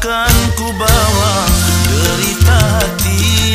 akan ku bawa derita hati.